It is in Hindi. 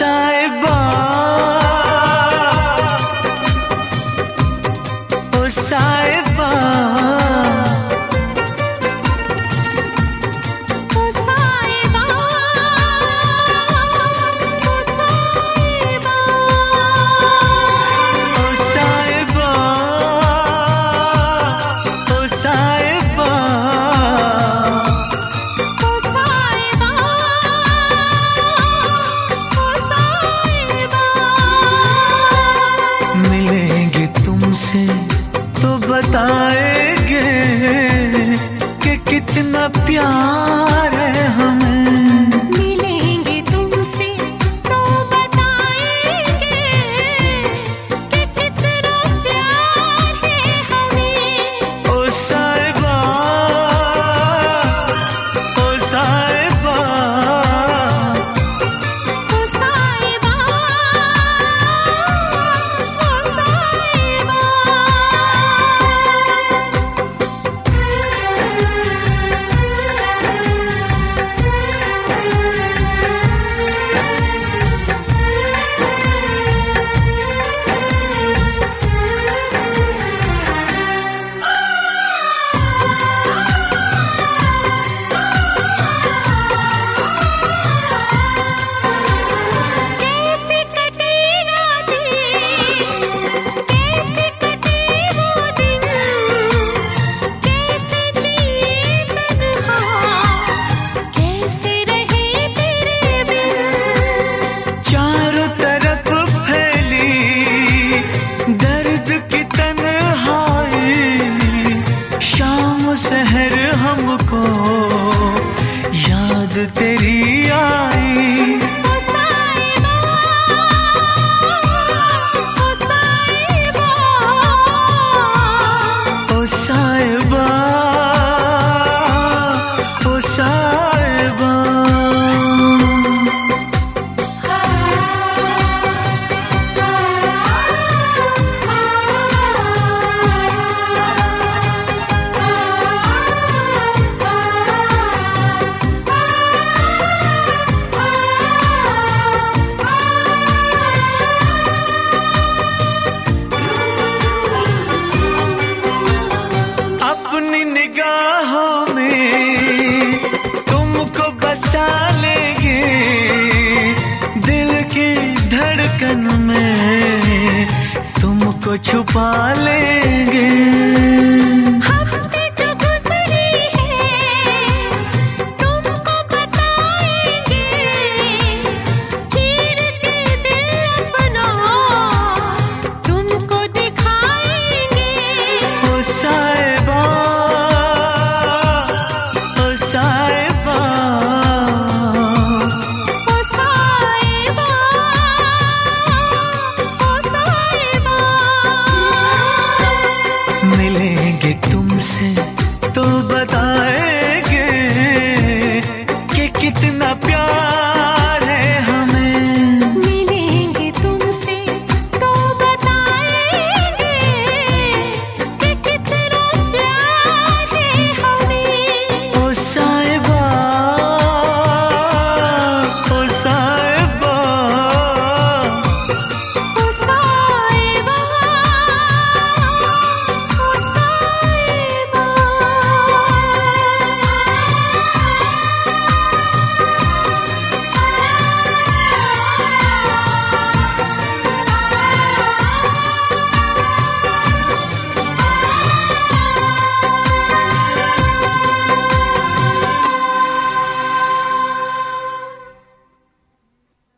साहिबा ओ साहिबा को छुपा लेंगे। मिलेंगे तुमसे तो